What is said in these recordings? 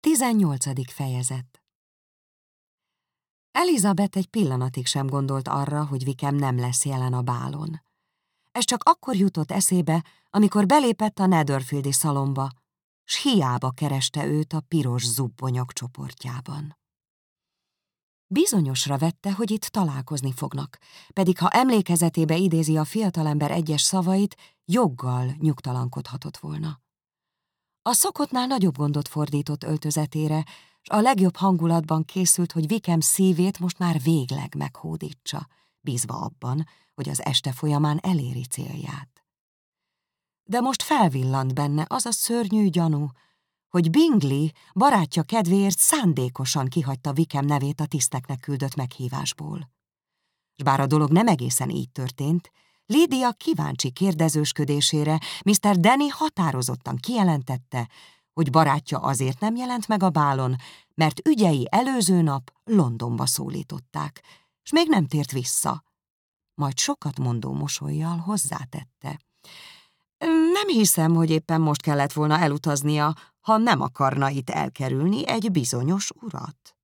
18. fejezet Elizabeth egy pillanatig sem gondolt arra, hogy Vikem nem lesz jelen a bálon. Ez csak akkor jutott eszébe, amikor belépett a Netherfieldi szalomba, s hiába kereste őt a piros zubbonyok csoportjában. Bizonyosra vette, hogy itt találkozni fognak, pedig ha emlékezetébe idézi a fiatalember egyes szavait, joggal nyugtalankodhatott volna. A szokottnál nagyobb gondot fordított öltözetére, s a legjobb hangulatban készült, hogy Vikem szívét most már végleg meghódítsa, bízva abban, hogy az este folyamán eléri célját. De most felvillant benne az a szörnyű gyanú, hogy Bingley barátja kedvéért szándékosan kihagyta Vikem nevét a tiszteknek küldött meghívásból. S bár a dolog nem egészen így történt, Lídia kíváncsi kérdezősködésére Mr. Danny határozottan kijelentette, hogy barátja azért nem jelent meg a bálon, mert ügyei előző nap Londonba szólították, és még nem tért vissza. Majd sokat mondó mosolyjal hozzátette. Nem hiszem, hogy éppen most kellett volna elutaznia, ha nem akarna itt elkerülni egy bizonyos urat.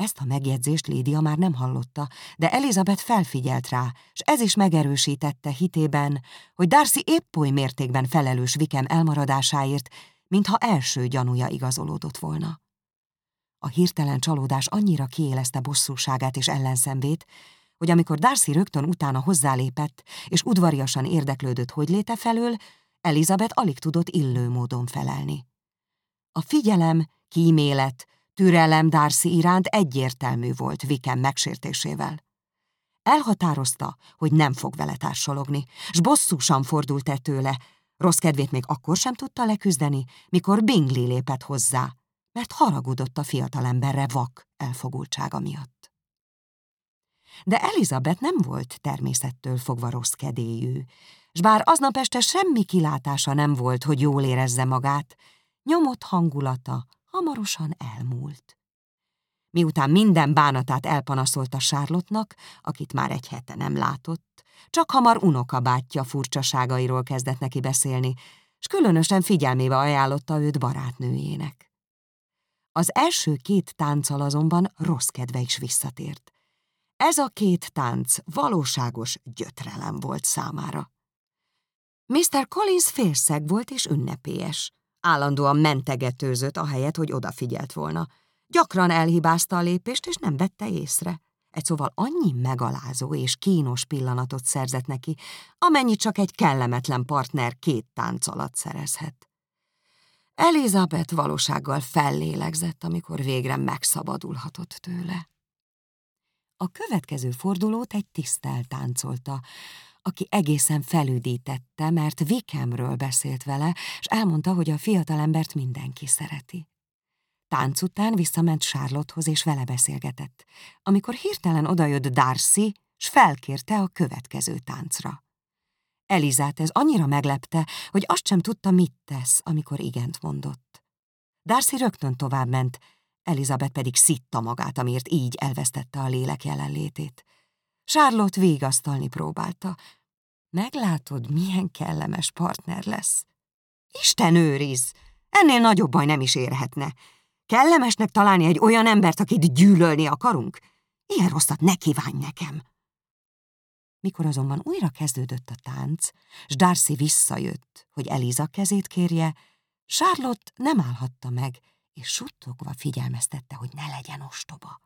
Ezt a megjegyzést Lídia már nem hallotta, de Elizabeth felfigyelt rá, és ez is megerősítette hitében, hogy Darcy épp oly mértékben felelős Vikem elmaradásáért, mintha első gyanúja igazolódott volna. A hirtelen csalódás annyira kiélezte bosszúságát és ellenszenvét, hogy amikor Darcy rögtön utána hozzálépett, és udvariasan érdeklődött hogy léte felől, Elizabeth alig tudott illő módon felelni. A figyelem, kímélet, Türelem Darcy iránt egyértelmű volt Viken megsértésével. Elhatározta, hogy nem fog vele társalogni, s bosszúsan fordult -e tőle, rossz kedvét még akkor sem tudta leküzdeni, mikor Bingley lépett hozzá, mert haragudott a fiatalemberre vak elfogultsága miatt. De Elizabeth nem volt természettől fogva rossz kedélyű, s bár aznap este semmi kilátása nem volt, hogy jól érezze magát, nyomott hangulata, hamarosan elmúlt. Miután minden bánatát elpanaszolta Sárlottnak, akit már egy hete nem látott, csak hamar unokabátyja furcsaságairól kezdett neki beszélni, s különösen figyelmébe ajánlotta őt barátnőjének. Az első két tánccal azonban rossz kedve is visszatért. Ez a két tánc valóságos gyötrelem volt számára. Mr. Collins félszeg volt és ünnepélyes. Állandóan mentegetőzött, ahelyett, hogy odafigyelt volna. Gyakran elhibázta a lépést, és nem vette észre. Egy szóval annyi megalázó és kínos pillanatot szerzett neki, amennyit csak egy kellemetlen partner két tánc alatt szerezhet. Elizabeth valósággal fellélegzett, amikor végre megszabadulhatott tőle. A következő fordulót egy tisztel táncolta, aki egészen felüdítette, mert Vikemről beszélt vele, és elmondta, hogy a fiatalembert mindenki szereti. Tánc után visszament Charlottehoz, és vele beszélgetett, amikor hirtelen odajött Darcy, s felkérte a következő táncra. Elizát ez annyira meglepte, hogy azt sem tudta, mit tesz, amikor igent mondott. Darcy rögtön továbbment, Elizabeth pedig szitta magát, amiért így elvesztette a lélek jelenlétét. Charlotte végasztalni próbálta. Meglátod, milyen kellemes partner lesz. Isten őriz! Ennél nagyobb baj nem is érhetne. Kellemesnek találni egy olyan embert, akit gyűlölni akarunk? Ilyen rosszat ne kívánj nekem! Mikor azonban újra kezdődött a tánc, s Darcy visszajött, hogy Eliza kezét kérje, Charlotte nem állhatta meg, és suttogva figyelmeztette, hogy ne legyen ostoba.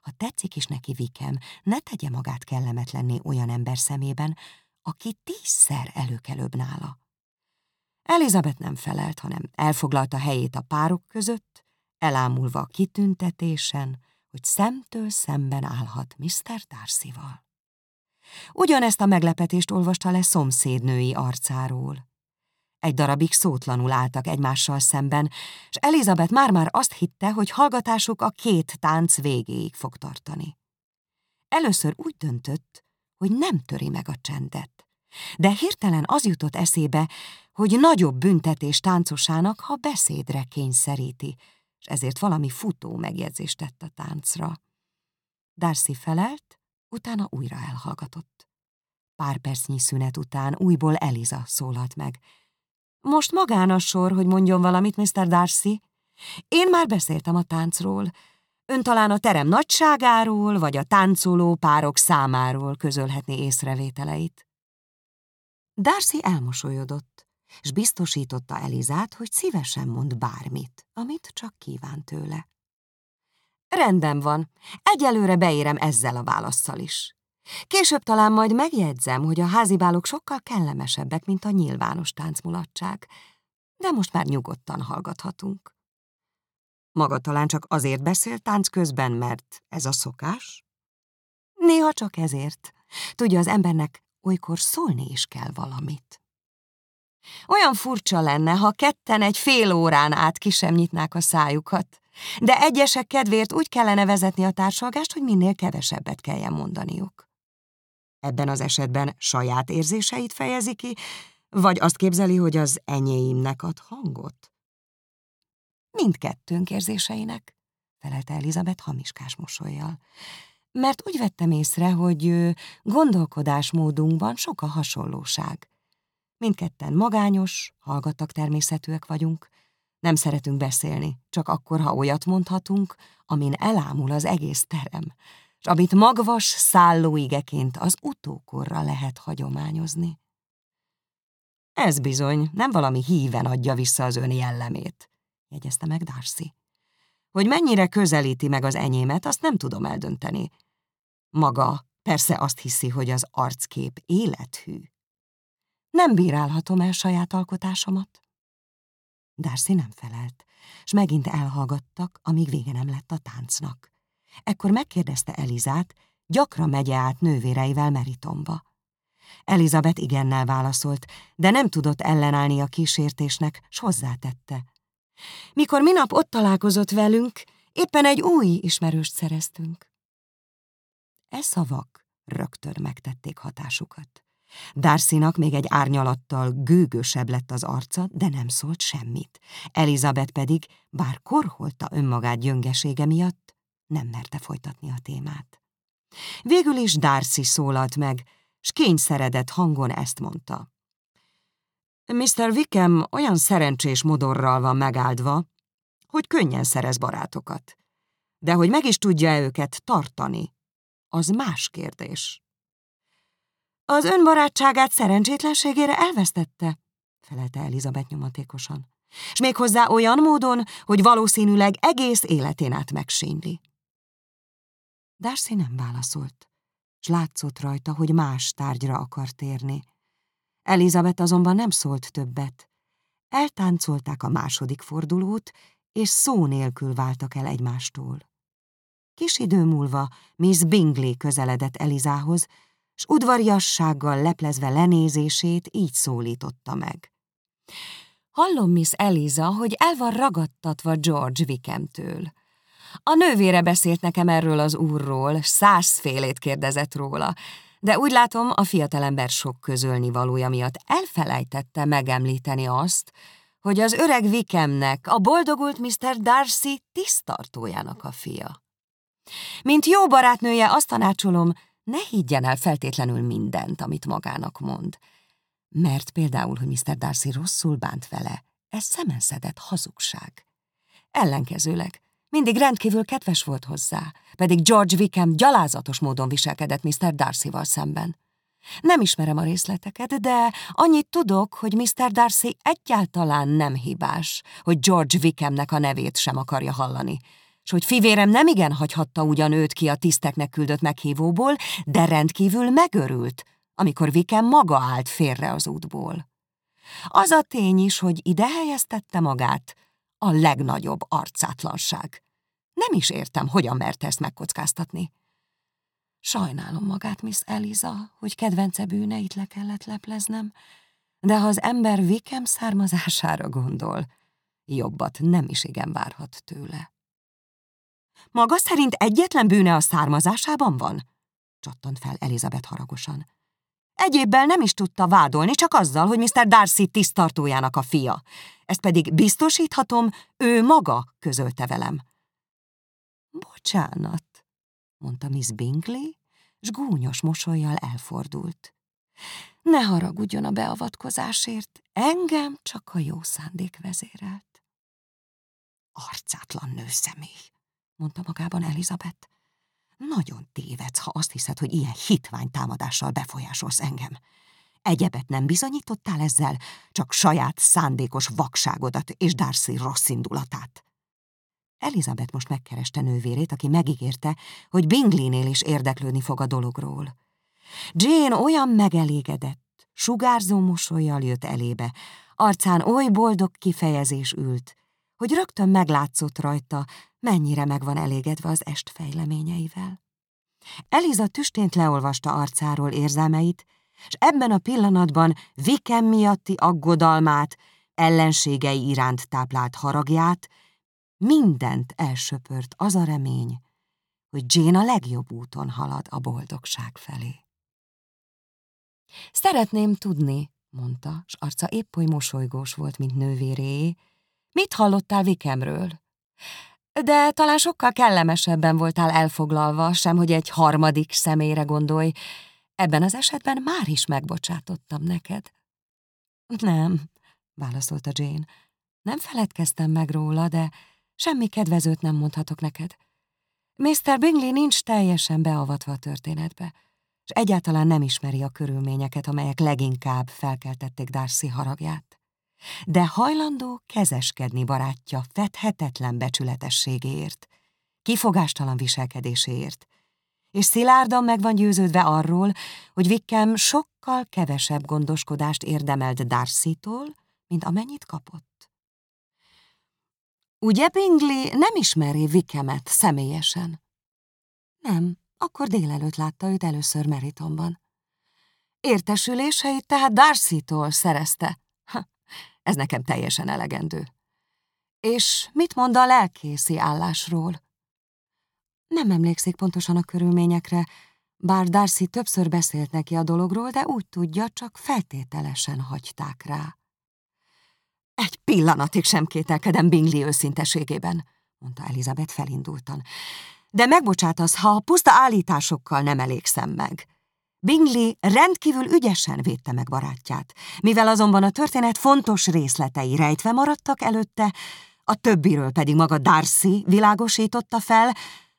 Ha tetszik is neki Vikem, ne tegye magát kellemetlenné olyan ember szemében, aki tízszer előkelőbb nála. Elizabeth nem felelt, hanem elfoglalta helyét a párok között, elámulva a kitüntetésen, hogy szemtől szemben állhat Mr. Darcy-val. Ugyanezt a meglepetést olvasta le szomszédnői arcáról. Egy darabig szótlanul álltak egymással szemben, és Elizabeth már-már azt hitte, hogy hallgatásuk a két tánc végéig fog tartani. Először úgy döntött, hogy nem töri meg a csendet. De hirtelen az jutott eszébe, hogy nagyobb büntetés táncosának, ha beszédre kényszeríti, és ezért valami futó megjegyzést tett a táncra. Darcy felelt, utána újra elhallgatott. Pár percnyi szünet után újból Eliza szólalt meg. Most magán a sor, hogy mondjon valamit, Mr. Darcy. Én már beszéltem a táncról. Ön talán a terem nagyságáról, vagy a táncoló párok számáról közölhetné észrevételeit. Darcy elmosolyodott, és biztosította Elizát, hogy szívesen mond bármit, amit csak kíván tőle. Rendben van, egyelőre beérem ezzel a válaszsal is. Később talán majd megjegyzem, hogy a házibálok sokkal kellemesebbek, mint a nyilvános táncmulatság, de most már nyugodtan hallgathatunk. Maga talán csak azért beszél tánc közben, mert ez a szokás? Néha csak ezért. Tudja, az embernek olykor szólni is kell valamit. Olyan furcsa lenne, ha ketten egy fél órán át ki sem nyitnák a szájukat, de egyesek kedvéért úgy kellene vezetni a társalgást, hogy minél kevesebbet kelljen mondaniuk. Ebben az esetben saját érzéseit fejezi ki, vagy azt képzeli, hogy az enyéimnek ad hangot? Mindkettőnk érzéseinek, felelte Elizabeth hamiskás mosolyjal. Mert úgy vettem észre, hogy gondolkodásmódunkban sok a hasonlóság. Mindketten magányos, hallgattak természetűek vagyunk, nem szeretünk beszélni, csak akkor, ha olyat mondhatunk, amin elámul az egész terem, és amit magvas szállóigeként az utókorra lehet hagyományozni. Ez bizony nem valami híven adja vissza az ön jellemét, jegyezte meg Darcy. Hogy mennyire közelíti meg az enyémet, azt nem tudom eldönteni. Maga persze azt hiszi, hogy az arckép élethű. Nem bírálhatom el saját alkotásomat. Darcy nem felelt, és megint elhallgattak, amíg vége nem lett a táncnak. Ekkor megkérdezte Elizát, gyakran megye át nővéreivel Meritomba. Elizabeth igennel válaszolt, de nem tudott ellenállni a kísértésnek, s hozzátette. Mikor minap ott találkozott velünk, éppen egy új ismerőst szereztünk. E szavak rögtön megtették hatásukat. Darcynak még egy árnyalattal gőgösebb lett az arca, de nem szólt semmit. Elizabeth pedig, bár korholta önmagát gyöngesége miatt, nem merte folytatni a témát. Végül is Darcy szólalt meg, s kényszeredett hangon ezt mondta. Mr. Wickham olyan szerencsés modorral van megáldva, hogy könnyen szerez barátokat. De hogy meg is tudja-e őket tartani, az más kérdés. Az önbarátságát szerencsétlenségére elvesztette, felelte Elizabeth nyomatékosan. És méghozzá olyan módon, hogy valószínűleg egész életén át megsínli. Darcy nem válaszolt, s látszott rajta, hogy más tárgyra akar térni. Elizabeth azonban nem szólt többet. Eltáncolták a második fordulót, és szó nélkül váltak el egymástól. Kis idő múlva Miss Bingley közeledett Elizához, s udvariassággal leplezve lenézését így szólította meg. Hallom, Miss Eliza, hogy el van ragadtatva George Wickemtől. A nővére beszélt nekem erről az úrról, százfélét kérdezett róla, de úgy látom, a fiatalember sok közölni valója miatt elfelejtette megemlíteni azt, hogy az öreg Vikemnek, a boldogult Mr. Darcy tisztartójának a fia. Mint jó barátnője azt tanácsolom, ne higgyen el feltétlenül mindent, amit magának mond. Mert például, hogy Mr. Darcy rosszul bánt vele, ez szemenszedett hazugság. Ellenkezőleg, mindig rendkívül kedves volt hozzá, pedig George Wickham gyalázatos módon viselkedett Mr. Darcy-val szemben. Nem ismerem a részleteket, de annyit tudok, hogy Mr. Darcy egyáltalán nem hibás, hogy George Wickhamnek a nevét sem akarja hallani, s hogy fivérem nem igen hagyhatta ugyan őt ki a tiszteknek küldött meghívóból, de rendkívül megörült, amikor Vikem maga állt félre az útból. Az a tény is, hogy ide helyeztette magát, a legnagyobb arcátlanság. Nem is értem, hogyan mert ezt megkockáztatni. Sajnálom magát, Miss Eliza, hogy kedvence bűneit le kellett lepleznem, de ha az ember Vikem származására gondol, jobbat nem is igen várhat tőle. Maga szerint egyetlen bűne a származásában van? Csattant fel Elizabeth haragosan. Egyébbel nem is tudta vádolni, csak azzal, hogy Mr. Darcy tisztartójának a fia. Ezt pedig biztosíthatom, ő maga közölte velem. Bocsánat, mondta Miss Bingley, s gúnyos mosolyjal elfordult. Ne haragudjon a beavatkozásért, engem csak a jó szándék vezérelt. Arcátlan nőszemély, mondta magában Elizabeth. Nagyon tévedsz, ha azt hiszed, hogy ilyen hitvány támadással befolyásolsz engem. Egyebet nem bizonyítottál ezzel, csak saját szándékos vakságodat és Darcy rossz indulatát. Elizabeth most megkereste nővérét, aki megígérte, hogy Bingley-nél is érdeklődni fog a dologról. Jane olyan megelégedett, sugárzó mosolyjal jött elébe, arcán oly boldog kifejezés ült, hogy rögtön meglátszott rajta, mennyire meg van elégedve az est fejleményeivel. Eliza tüstént leolvasta arcáról érzelmeit, és ebben a pillanatban Vikem miatti aggodalmát, ellenségei iránt táplált haragját, mindent elsöpört az a remény, hogy Jane a legjobb úton halad a boldogság felé. Szeretném tudni, mondta, s arca épp oly mosolygós volt, mint nővéré. Mit hallottál Vikemről? De talán sokkal kellemesebben voltál elfoglalva, sem hogy egy harmadik személyre gondolj. Ebben az esetben már is megbocsátottam neked. Nem, válaszolta Jane. Nem feledkeztem meg róla, de semmi kedvezőt nem mondhatok neked. Mr. Bingley nincs teljesen beavatva a történetbe, és egyáltalán nem ismeri a körülményeket, amelyek leginkább felkeltették Darcy haragját. De hajlandó kezeskedni barátja fedhetetlen becsületességéért, kifogástalan viselkedéséért, és szilárdan meg van győződve arról, hogy Vikkem sokkal kevesebb gondoskodást érdemelt Darcy-tól, mint amennyit kapott. Ugye Bingley nem ismeri Vickemet személyesen? Nem, akkor délelőtt látta őt először Meritonban. Értesüléseit tehát Darcy-tól szerezte. Ez nekem teljesen elegendő. És mit mond a lelkészi állásról? Nem emlékszik pontosan a körülményekre, bár Darcy többször beszélt neki a dologról, de úgy tudja, csak feltételesen hagyták rá. Egy pillanatig sem kételkedem Bingley őszinteségében, mondta Elizabeth felindultan. De megbocsátasz, ha a puszta állításokkal nem elégszem meg. Bingley rendkívül ügyesen védte meg barátját, mivel azonban a történet fontos részletei rejtve maradtak előtte, a többiről pedig maga Darcy világosította fel,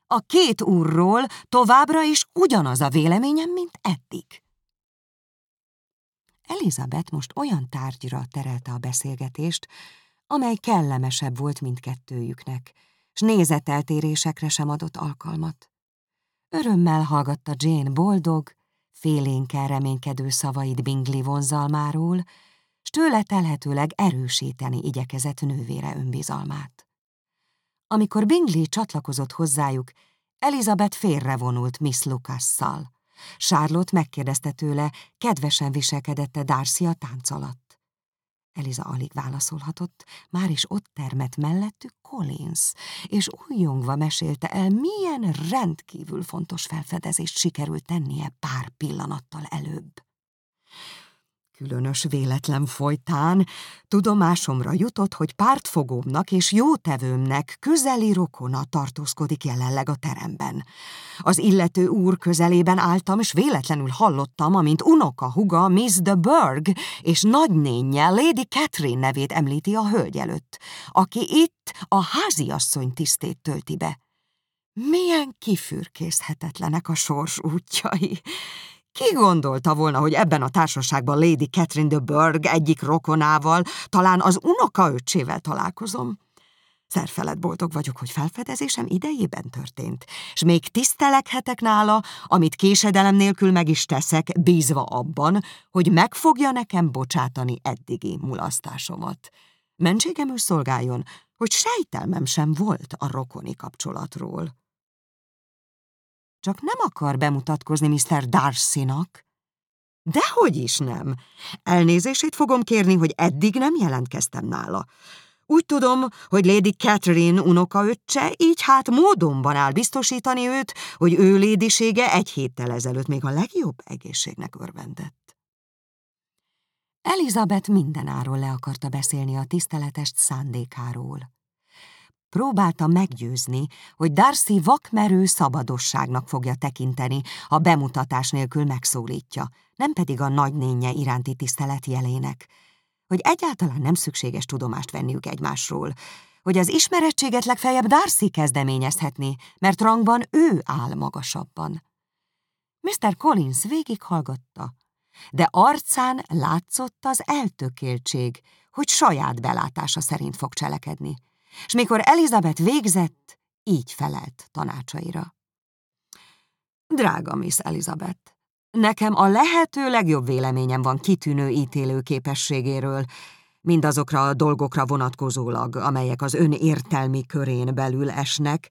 a két úrról továbbra is ugyanaz a véleményem, mint eddig. Elizabeth most olyan tárgyra terelte a beszélgetést, amely kellemesebb volt mindkettőjüknek, s nézeteltérésekre sem adott alkalmat. Örömmel hallgatta Jane boldog, félénken reménykedő szavait Bingley vonzalmáról, s tőle telhetőleg erősíteni igyekezett nővére önbizalmát. Amikor Bingley csatlakozott hozzájuk, Elizabeth félrevonult Miss Lucasszal. Charlotte megkérdezte tőle, kedvesen viselkedette Darcy a tánc alatt. Eliza alig válaszolhatott, már is ott termett mellettük Collins, és újjongva mesélte el, milyen rendkívül fontos felfedezést sikerült tennie pár pillanattal előbb. Különös véletlen folytán tudomásomra jutott, hogy pártfogómnak és jótevőmnek közeli rokona tartózkodik jelenleg a teremben. Az illető úr közelében álltam, és véletlenül hallottam, amint unoka huga Miss de Berg és nagynénye Lady Catherine nevét említi a hölgy előtt, aki itt a háziasszony tisztét tölti be. Milyen kifürkészhetetlenek a sors útjai! Ki gondolta volna, hogy ebben a társaságban Lady Catherine de Burgh egyik rokonával, talán az unokaöccsével találkozom? Szerfelett boldog vagyok, hogy felfedezésem idejében történt, és még tisztelekhetek nála, amit késedelem nélkül meg is teszek, bízva abban, hogy meg fogja nekem bocsátani eddigi mulasztásomat. Mentségemül szolgáljon, hogy sejtelmem sem volt a rokoni kapcsolatról. Csak nem akar bemutatkozni Mr. Darcy-nak. Dehogy is nem. Elnézését fogom kérni, hogy eddig nem jelentkeztem nála. Úgy tudom, hogy Lady Catherine unokaöccse, így hát módonban áll biztosítani őt, hogy ő lédisége egy héttel ezelőtt még a legjobb egészségnek örvendett. Elizabeth mindenáról le akarta beszélni a tiszteletest szándékáról. Próbálta meggyőzni, hogy Darcy vakmerő szabadosságnak fogja tekinteni, ha bemutatás nélkül megszólítja, nem pedig a nagynénye iránti tisztelet jelének, hogy egyáltalán nem szükséges tudomást venniük egymásról, hogy az ismerettséget legfeljebb Darcy kezdeményezhetné, mert rangban ő áll magasabban. Mr. Collins végighallgatta, de arcán látszott az eltökéltség, hogy saját belátása szerint fog cselekedni, és mikor Elizabeth végzett, így felelt tanácsaira. Drága Miss Elizabeth, nekem a lehető legjobb véleményem van kitűnő ítélő képességéről, mindazokra a dolgokra vonatkozólag, amelyek az ön értelmi körén belül esnek,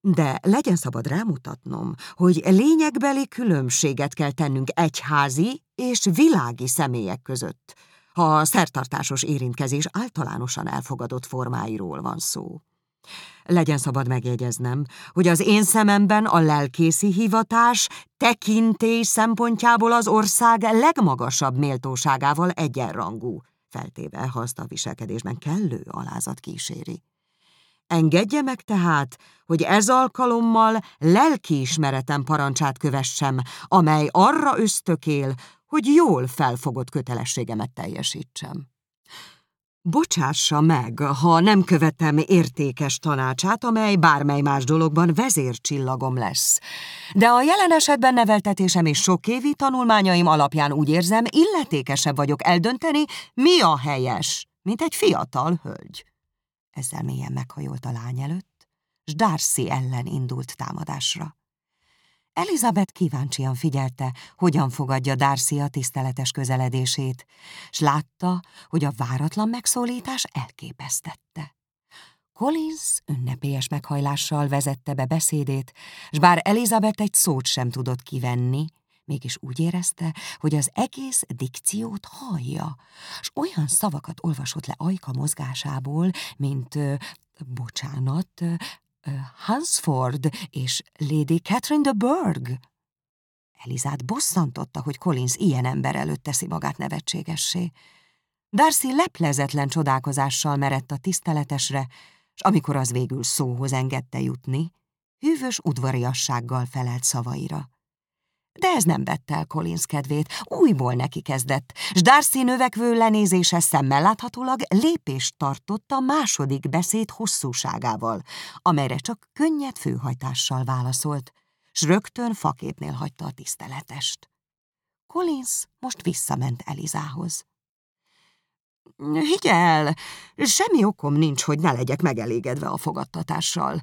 de legyen szabad rámutatnom, hogy lényegbeli különbséget kell tennünk egyházi és világi személyek között, ha a szertartásos érintkezés általánosan elfogadott formáiról van szó. Legyen szabad megjegyeznem, hogy az én szememben a lelkészi hivatás tekintély szempontjából az ország legmagasabb méltóságával egyenrangú, feltéve, ha azt a viselkedésben kellő alázat kíséri. Engedje meg tehát, hogy ez alkalommal lelkiismeretem parancsát kövessem, amely arra ösztökél, hogy jól felfogott kötelességemet teljesítsem. Bocsássa meg, ha nem követem értékes tanácsát, amely bármely más dologban vezércsillagom lesz. De a jelen esetben neveltetésem és sok évi tanulmányaim alapján úgy érzem, illetékesebb vagyok eldönteni, mi a helyes, mint egy fiatal hölgy. Ezzel mélyen meghajolt a lány előtt, s Darcy ellen indult támadásra. Elizabeth kíváncsian figyelte, hogyan fogadja Darcy a tiszteletes közeledését, s látta, hogy a váratlan megszólítás elképesztette. Collins ünnepélyes meghajlással vezette be beszédét, s bár Elizabeth egy szót sem tudott kivenni, mégis úgy érezte, hogy az egész dikciót hallja, s olyan szavakat olvasott le ajka mozgásából, mint, bocsánat, Hansford és Lady Catherine de Burgh. Elizát bosszantotta, hogy Collins ilyen ember előtt teszi magát nevetségessé. Darcy leplezetlen csodálkozással merett a tiszteletesre, és amikor az végül szóhoz engedte jutni, hűvös udvariassággal felelt szavaira. De ez nem vette el Collins kedvét, újból neki kezdett, s Darcy növekvő lenézése szemmel láthatólag lépést tartott a második beszéd hosszúságával, amelyre csak könnyed főhajtással válaszolt, s rögtön faképnél hagyta a tiszteletest. Collins most visszament Elizához. Higgyel, semmi okom nincs, hogy ne legyek megelégedve a fogadtatással.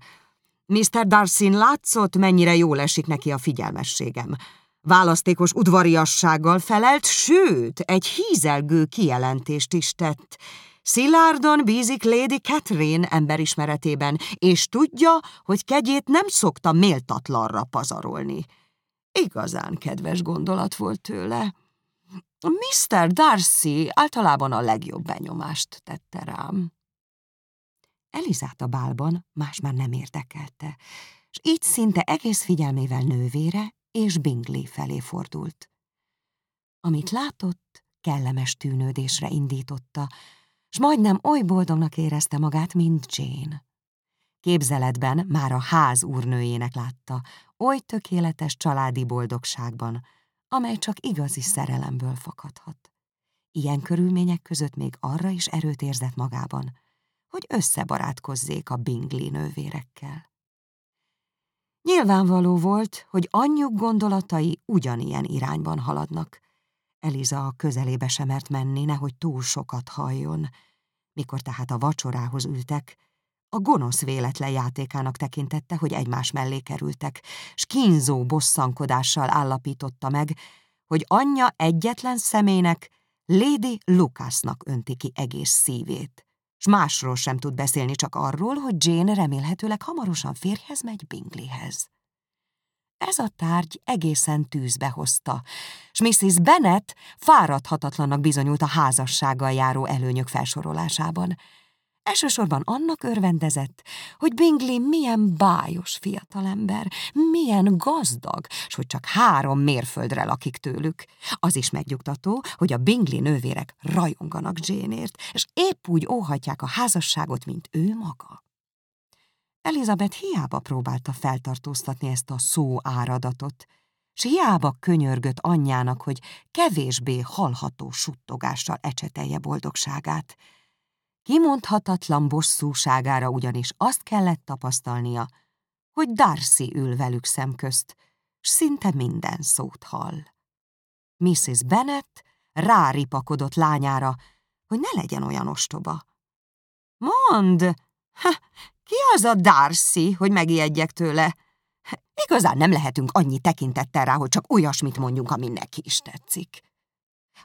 Mr. Darcy látszott, mennyire jól esik neki a figyelmességem. Választékos udvariassággal felelt, sőt, egy hízelgő kijelentést is tett. Szilárdon bízik Lady Catherine emberismeretében, és tudja, hogy kegyét nem szokta méltatlanra pazarolni. Igazán kedves gondolat volt tőle. Mr. Darcy általában a legjobb benyomást tette rám. Elizát a bálban más már nem érdekelte, és így szinte egész figyelmével nővére és Bingley felé fordult. Amit látott, kellemes tűnődésre indította, s majdnem oly boldognak érezte magát, mint Jane. Képzeletben már a ház úrnőjének látta, oly tökéletes családi boldogságban, amely csak igazi szerelemből fakadhat. Ilyen körülmények között még arra is erőt érzett magában, hogy összebarátkozzék a Bingley nővérekkel. Nyilvánvaló volt, hogy anyjuk gondolatai ugyanilyen irányban haladnak. Eliza a közelébe sem mert menni, nehogy túl sokat halljon. Mikor tehát a vacsorához ültek, a gonosz véletlen játékának tekintette, hogy egymás mellé kerültek, s kínzó bosszankodással állapította meg, hogy anyja egyetlen személynek, Lady Lucasnak önti ki egész szívét s másról sem tud beszélni, csak arról, hogy Jane remélhetőleg hamarosan férjhez megy Bingleyhez. Ez a tárgy egészen tűzbe hozta, s Mrs. Bennet fáradhatatlannak bizonyult a házassággal járó előnyök felsorolásában. Elsősorban annak örvendezett, hogy Bingley milyen bájos fiatalember, milyen gazdag, s hogy csak három mérföldre lakik tőlük. Az is megnyugtató, hogy a Bingley nővérek rajonganak Jane-ért, és épp úgy óhatják a házasságot, mint ő maga. Elizabeth hiába próbálta feltartóztatni ezt a szó áradatot, s hiába könyörgött anyjának, hogy kevésbé hallható suttogással ecsetelje boldogságát, Kimondhatatlan bosszúságára ugyanis azt kellett tapasztalnia, hogy Darcy ül velük szemközt, s szinte minden szót hall. Mrs. Bennet ráripakodott lányára, hogy ne legyen olyan ostoba. Mond, ha, ki az a Darcy, hogy megijedjek tőle? Igazán nem lehetünk annyi tekintettel rá, hogy csak olyasmit mondjunk, ami neki is tetszik.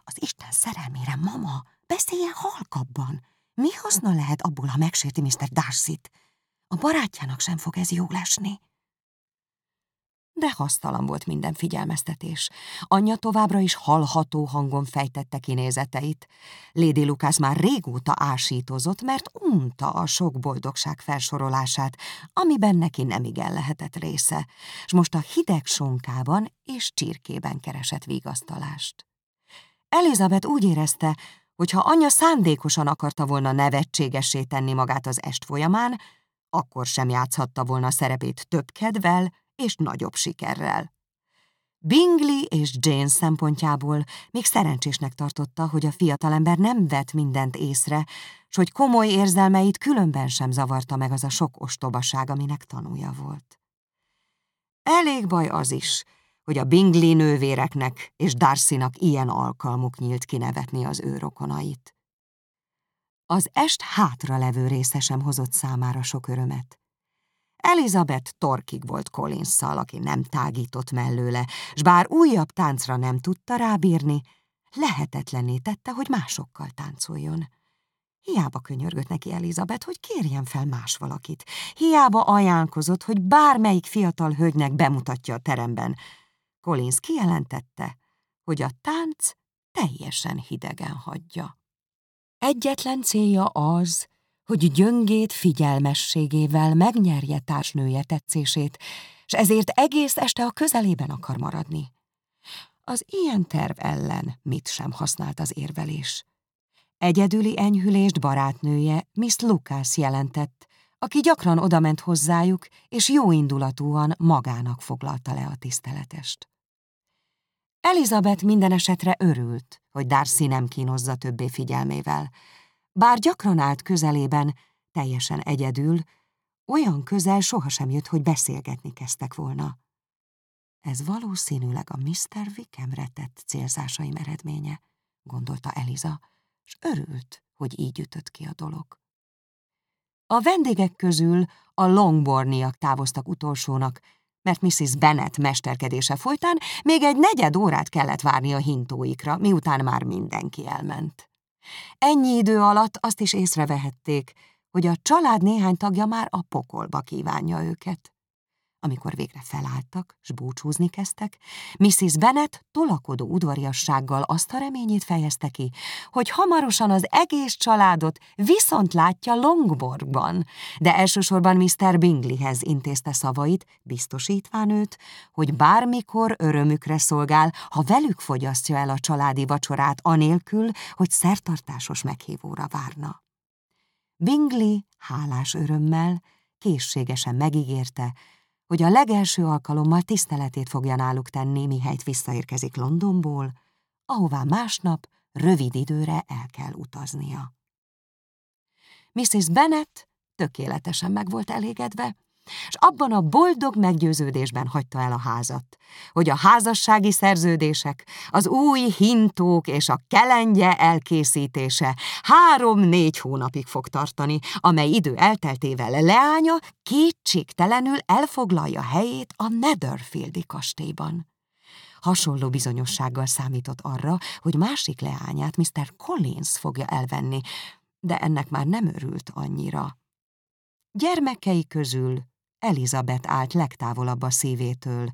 Az Isten szerelmére, mama, beszéljen halkabban. Mi haszna lehet abból, ha megsérti Mr. Darcy-t? A barátjának sem fog ez jól esni. De hasztalan volt minden figyelmeztetés. Anyja továbbra is hallható hangon fejtette kinézeteit. Lady Lucas már régóta ásítozott, mert unta a sok boldogság felsorolását, amiben neki nem igen lehetett része, és most a hideg sonkában és csirkében keresett vigasztalást. Elizabeth úgy érezte, hogy ha anyja szándékosan akarta volna nevetségesé tenni magát az est folyamán, akkor sem játszhatta volna szerepét több kedvel és nagyobb sikerrel. Bingley és Jane szempontjából még szerencsésnek tartotta, hogy a fiatalember nem vett mindent észre, s hogy komoly érzelmeit különben sem zavarta meg az a sok ostobaság, aminek tanúja volt. Elég baj az is, hogy a Bingley nővéreknek és Darcynak ilyen alkalmuk nyílt kinevetni az ő rokonait. Az est hátra levő része sem hozott számára sok örömet. Elizabeth torkig volt collins aki nem tágított mellőle, s bár újabb táncra nem tudta rábírni, lehetetlenné tette, hogy másokkal táncoljon. Hiába könyörgött neki Elizabeth, hogy kérjen fel más valakit. Hiába ajánlkozott, hogy bármelyik fiatal hölgynek bemutatja a teremben, Collins kijelentette, hogy a tánc teljesen hidegen hagyja. Egyetlen célja az, hogy gyöngét figyelmességével megnyerje társnője tetszését, és ezért egész este a közelében akar maradni. Az ilyen terv ellen mit sem használt az érvelés. Egyedüli enyhülést barátnője Miss Lucas jelentett, aki gyakran odament hozzájuk, és jóindulatúan magának foglalta le a tiszteletest. Elizabeth minden esetre örült, hogy Darcy nem kínozza többé figyelmével. Bár gyakran állt közelében, teljesen egyedül, olyan közel sohasem jött, hogy beszélgetni kezdtek volna. Ez valószínűleg a Mr. Wickemre tett célzásaim eredménye, gondolta Eliza, és örült, hogy így ütött ki a dolog. A vendégek közül a Longborniak távoztak utolsónak, mert Mrs. Bennet mesterkedése folytán még egy negyed órát kellett várni a hintóikra, miután már mindenki elment. Ennyi idő alatt azt is észrevehették, hogy a család néhány tagja már a pokolba kívánja őket. Amikor végre felálltak, s búcsúzni kezdtek, Mrs. Bennet tolakodó udvariassággal azt a reményét fejezte ki, hogy hamarosan az egész családot viszont látja Longborgban, de elsősorban Mr. Bingleyhez intézte szavait, biztosítván őt, hogy bármikor örömükre szolgál, ha velük fogyasztja el a családi vacsorát anélkül, hogy szertartásos meghívóra várna. Bingley hálás örömmel, készségesen megígérte, hogy a legelső alkalommal tiszteletét fogja náluk tenni, mihelyt visszaérkezik Londonból, ahová másnap rövid időre el kell utaznia. Mrs. Bennet tökéletesen meg volt elégedve, és abban a boldog meggyőződésben hagyta el a házat, hogy a házassági szerződések, az új hintók és a kelengye elkészítése három-négy hónapig fog tartani, amely idő elteltével leánya kétségtelenül elfoglalja helyét a Netherfieldi kastélyban. Hasonló bizonyossággal számított arra, hogy másik leányát Mr. Collins fogja elvenni, de ennek már nem örült annyira. Gyermekei közül Elizabeth állt legtávolabb a szívétől,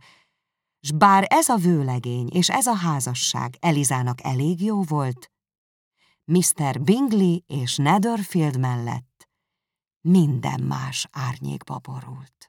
s bár ez a vőlegény és ez a házasság Elizának elég jó volt, Mr. Bingley és Netherfield mellett minden más árnyékba borult.